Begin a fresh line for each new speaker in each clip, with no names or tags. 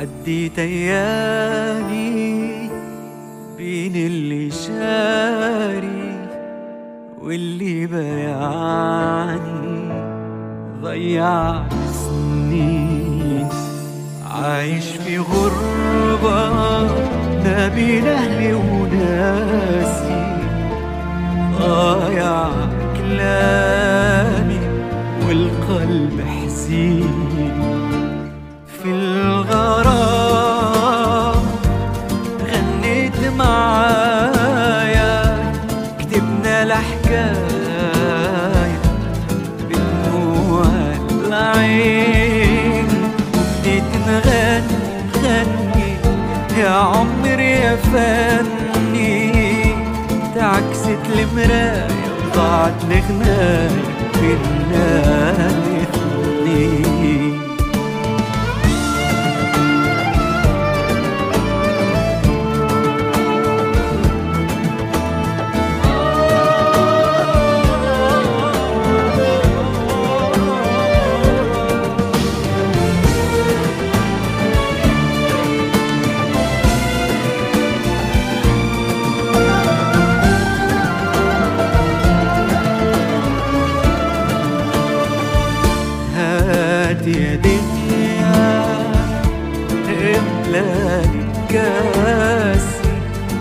عديت أيامي بين اللي شاري واللي بايعني ضيعت سنين. عايش في غربة ما بين أهلي وناسي. ضايع كلامي والقلب حزين. العين فني تعكست المراية وضاعت الغناية بينا املاني كاسي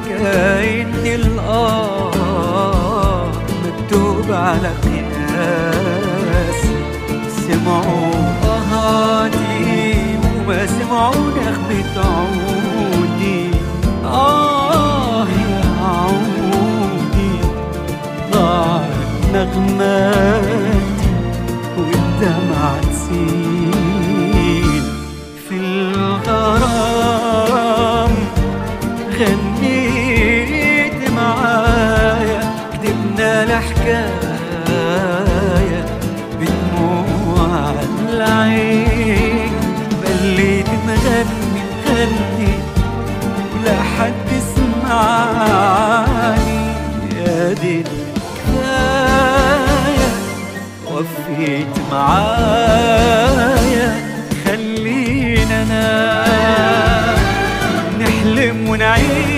كأن الآه مكتوب على قياسي سمعوا أهاتي وما سمعوا نغمة عودي. آه يا عودي ضاعت نغماتي والدمعة تسيل غنيت معايا كتبنا الحكاية بدموع العين بليت نغني نغني ولا حد سمعني يا دي الحكاية وفيت معاك lying.